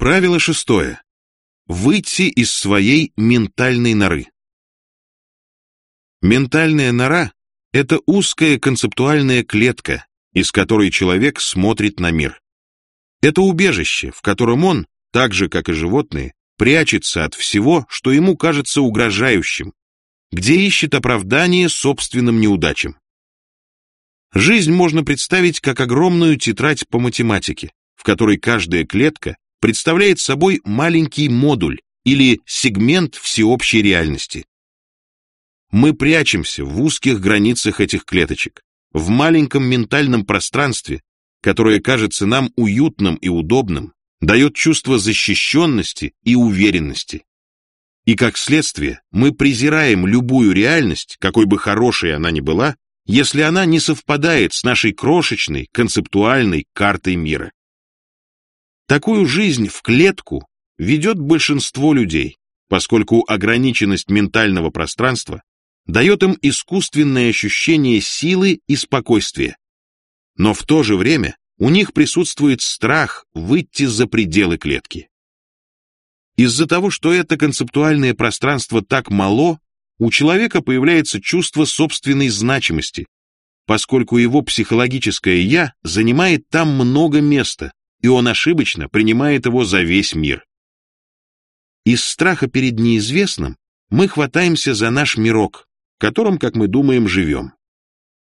Правило шестое. Выйти из своей ментальной норы. Ментальная нора – это узкая концептуальная клетка, из которой человек смотрит на мир. Это убежище, в котором он, так же, как и животные, прячется от всего, что ему кажется угрожающим, где ищет оправдание собственным неудачам. Жизнь можно представить как огромную тетрадь по математике, в которой каждая клетка представляет собой маленький модуль или сегмент всеобщей реальности. Мы прячемся в узких границах этих клеточек, в маленьком ментальном пространстве, которое кажется нам уютным и удобным, дает чувство защищенности и уверенности. И как следствие, мы презираем любую реальность, какой бы хорошей она ни была, если она не совпадает с нашей крошечной концептуальной картой мира. Такую жизнь в клетку ведет большинство людей, поскольку ограниченность ментального пространства дает им искусственное ощущение силы и спокойствия. Но в то же время у них присутствует страх выйти за пределы клетки. Из-за того, что это концептуальное пространство так мало, у человека появляется чувство собственной значимости, поскольку его психологическое «я» занимает там много места, и он ошибочно принимает его за весь мир. Из страха перед неизвестным мы хватаемся за наш мирок, в котором, как мы думаем, живем.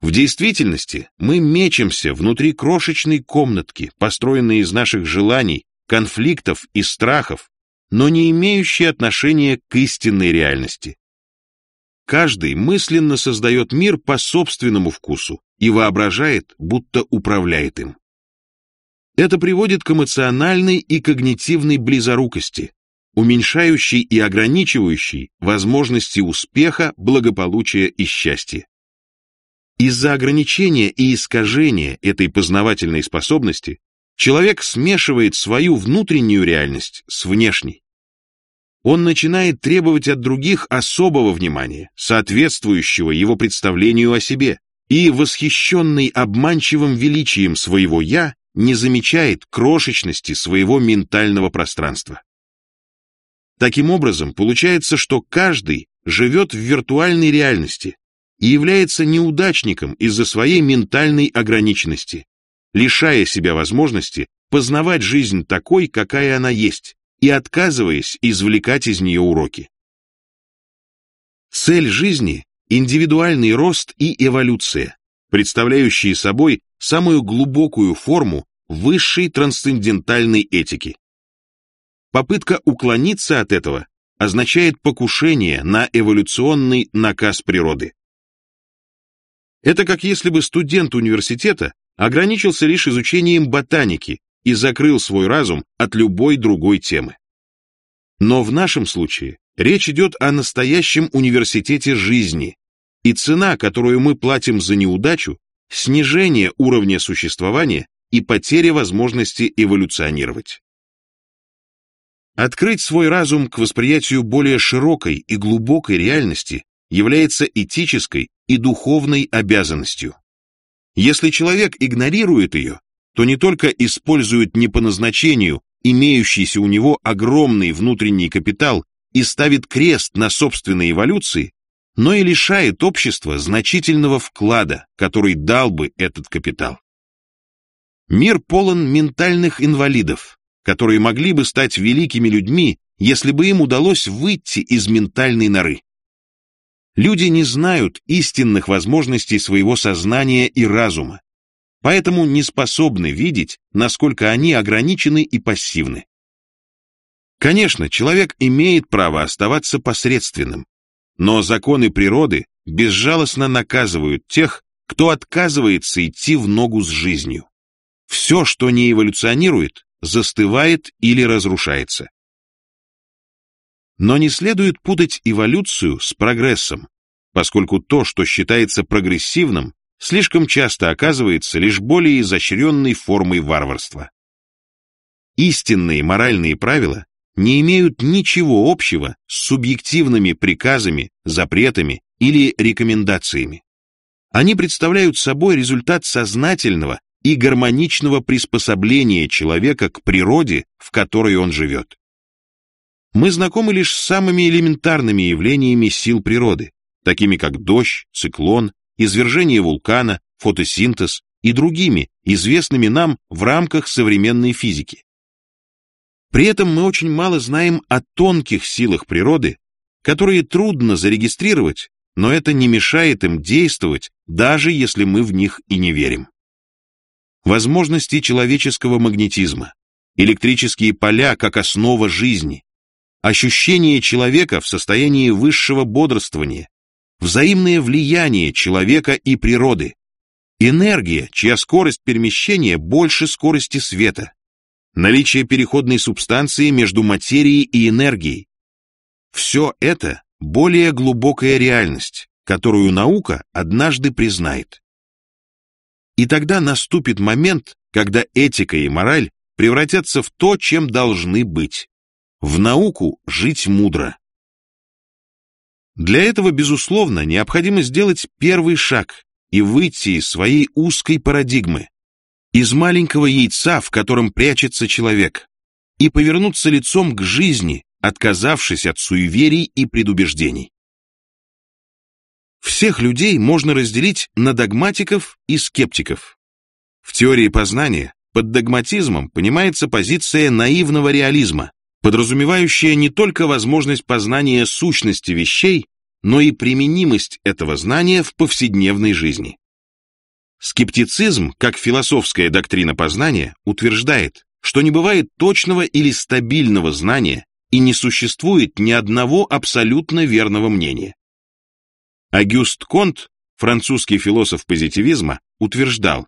В действительности мы мечемся внутри крошечной комнатки, построенной из наших желаний, конфликтов и страхов, но не имеющей отношения к истинной реальности. Каждый мысленно создает мир по собственному вкусу и воображает, будто управляет им. Это приводит к эмоциональной и когнитивной близорукости, уменьшающей и ограничивающей возможности успеха, благополучия и счастья. Из-за ограничения и искажения этой познавательной способности человек смешивает свою внутреннюю реальность с внешней. Он начинает требовать от других особого внимания, соответствующего его представлению о себе, и, восхищенный обманчивым величием своего «я», не замечает крошечности своего ментального пространства. Таким образом, получается, что каждый живет в виртуальной реальности и является неудачником из-за своей ментальной ограниченности, лишая себя возможности познавать жизнь такой, какая она есть, и отказываясь извлекать из нее уроки. Цель жизни – индивидуальный рост и эволюция, представляющие собой самую глубокую форму высшей трансцендентальной этики. Попытка уклониться от этого означает покушение на эволюционный наказ природы. Это как если бы студент университета ограничился лишь изучением ботаники и закрыл свой разум от любой другой темы. Но в нашем случае речь идет о настоящем университете жизни, и цена, которую мы платим за неудачу, снижение уровня существования и потеря возможности эволюционировать. Открыть свой разум к восприятию более широкой и глубокой реальности является этической и духовной обязанностью. Если человек игнорирует ее, то не только использует не по назначению имеющийся у него огромный внутренний капитал и ставит крест на собственной эволюции, но и лишает общества значительного вклада, который дал бы этот капитал. Мир полон ментальных инвалидов, которые могли бы стать великими людьми, если бы им удалось выйти из ментальной норы. Люди не знают истинных возможностей своего сознания и разума, поэтому не способны видеть, насколько они ограничены и пассивны. Конечно, человек имеет право оставаться посредственным, но законы природы безжалостно наказывают тех, кто отказывается идти в ногу с жизнью. Все, что не эволюционирует, застывает или разрушается. Но не следует путать эволюцию с прогрессом, поскольку то, что считается прогрессивным, слишком часто оказывается лишь более изощренной формой варварства. Истинные моральные правила не имеют ничего общего с субъективными приказами, запретами или рекомендациями. Они представляют собой результат сознательного и гармоничного приспособления человека к природе, в которой он живет. Мы знакомы лишь с самыми элементарными явлениями сил природы, такими как дождь, циклон, извержение вулкана, фотосинтез и другими, известными нам в рамках современной физики. При этом мы очень мало знаем о тонких силах природы, которые трудно зарегистрировать, но это не мешает им действовать, даже если мы в них и не верим. Возможности человеческого магнетизма, электрические поля как основа жизни, ощущение человека в состоянии высшего бодрствования, взаимное влияние человека и природы, энергия, чья скорость перемещения больше скорости света, наличие переходной субстанции между материей и энергией. Все это более глубокая реальность, которую наука однажды признает. И тогда наступит момент, когда этика и мораль превратятся в то, чем должны быть. В науку жить мудро. Для этого, безусловно, необходимо сделать первый шаг и выйти из своей узкой парадигмы, из маленького яйца, в котором прячется человек, и повернуться лицом к жизни, отказавшись от суеверий и предубеждений. Всех людей можно разделить на догматиков и скептиков. В теории познания под догматизмом понимается позиция наивного реализма, подразумевающая не только возможность познания сущности вещей, но и применимость этого знания в повседневной жизни. Скептицизм, как философская доктрина познания, утверждает, что не бывает точного или стабильного знания, и не существует ни одного абсолютно верного мнения. Агюст Конт, французский философ позитивизма, утверждал,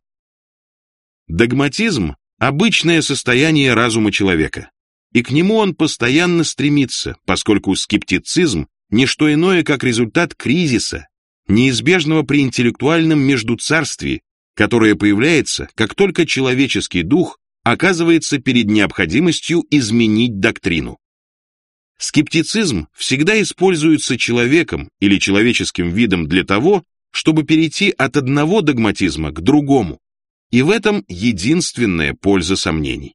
«Догматизм – обычное состояние разума человека, и к нему он постоянно стремится, поскольку скептицизм – не что иное, как результат кризиса, неизбежного при интеллектуальном междуцарстве, которое появляется, как только человеческий дух оказывается перед необходимостью изменить доктрину. Скептицизм всегда используется человеком или человеческим видом для того, чтобы перейти от одного догматизма к другому, и в этом единственная польза сомнений.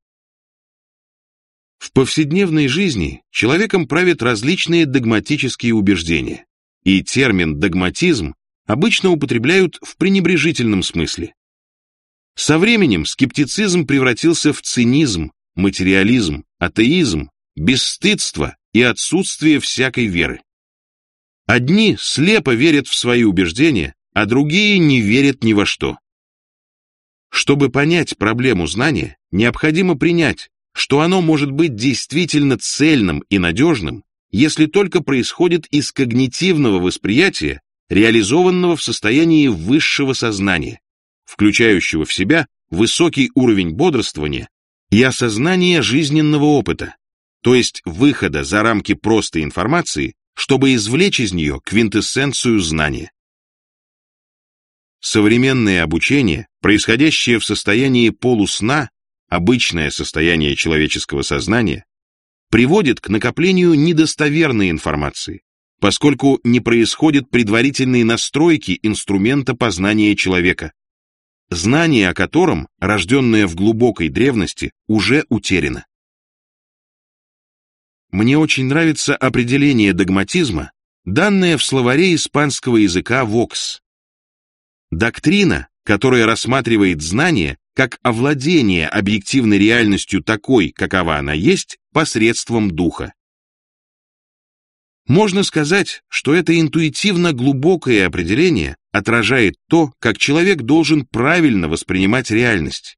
В повседневной жизни человеком правят различные догматические убеждения, и термин «догматизм» обычно употребляют в пренебрежительном смысле. Со временем скептицизм превратился в цинизм, материализм, атеизм, бесстыдство и отсутствие всякой веры. Одни слепо верят в свои убеждения, а другие не верят ни во что. Чтобы понять проблему знания, необходимо принять, что оно может быть действительно цельным и надежным, если только происходит из когнитивного восприятия, реализованного в состоянии высшего сознания, включающего в себя высокий уровень бодрствования и осознания жизненного опыта, то есть выхода за рамки простой информации, чтобы извлечь из нее квинтэссенцию знания. Современное обучение, происходящее в состоянии полусна, обычное состояние человеческого сознания, приводит к накоплению недостоверной информации, поскольку не происходит предварительной настройки инструмента познания человека, знание о котором, рожденное в глубокой древности, уже утеряно. Мне очень нравится определение догматизма, данное в словаре испанского языка «вокс». Доктрина, которая рассматривает знание как овладение объективной реальностью такой, какова она есть, посредством духа. Можно сказать, что это интуитивно глубокое определение отражает то, как человек должен правильно воспринимать реальность,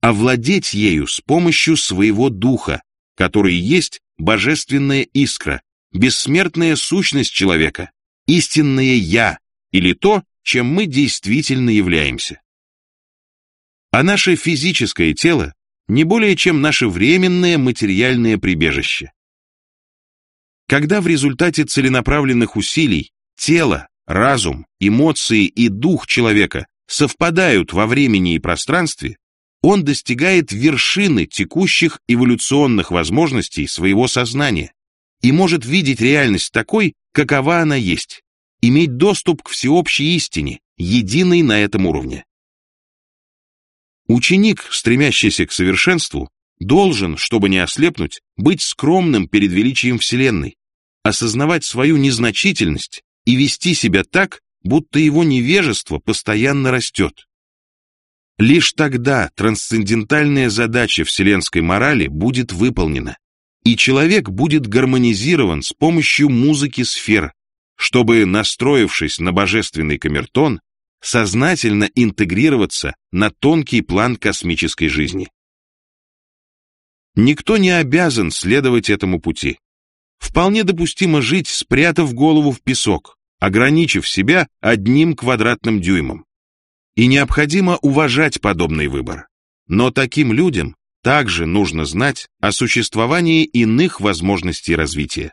овладеть ею с помощью своего духа, который есть божественная искра, бессмертная сущность человека, истинное «я» или то, чем мы действительно являемся. А наше физическое тело не более чем наше временное материальное прибежище. Когда в результате целенаправленных усилий тело, разум, эмоции и дух человека совпадают во времени и пространстве, он достигает вершины текущих эволюционных возможностей своего сознания и может видеть реальность такой, какова она есть, иметь доступ к всеобщей истине, единой на этом уровне. Ученик, стремящийся к совершенству, должен, чтобы не ослепнуть, быть скромным перед величием Вселенной, осознавать свою незначительность и вести себя так, будто его невежество постоянно растет. Лишь тогда трансцендентальная задача вселенской морали будет выполнена, и человек будет гармонизирован с помощью музыки сфер, чтобы, настроившись на божественный камертон, сознательно интегрироваться на тонкий план космической жизни. Никто не обязан следовать этому пути. Вполне допустимо жить, спрятав голову в песок, ограничив себя одним квадратным дюймом. И необходимо уважать подобный выбор. Но таким людям также нужно знать о существовании иных возможностей развития.